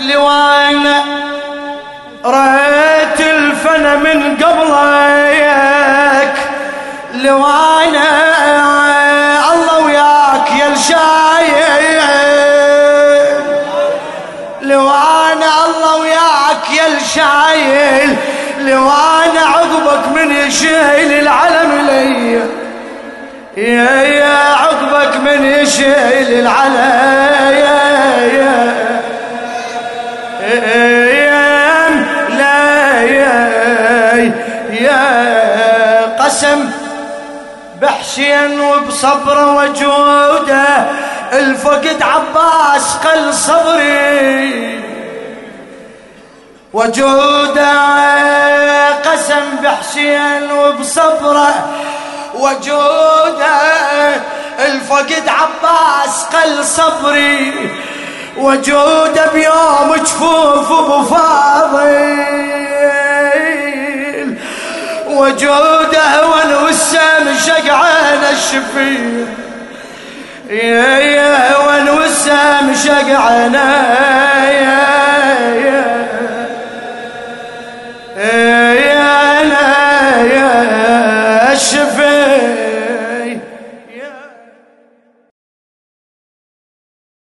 لوانا رأيت الفن من قبلك. لوانا الله وياك يا الشايل. لوانا الله وياك يا الشايل. لوانا عقبك من يشيل العلم لي. يا يا عقبك من يشيل العلم. لا يا يا قسم. بحسين وبصبره وجودة الفقد عباس قل صبري. وجودة قسم بحسين وبصبره وجودة الفقد عباس قل صبري. وجود بيوم جفوف بفاضل وجود هون والسام شقعان الشفير يا يا هون والسام شقعان يا يا يا يا الشفير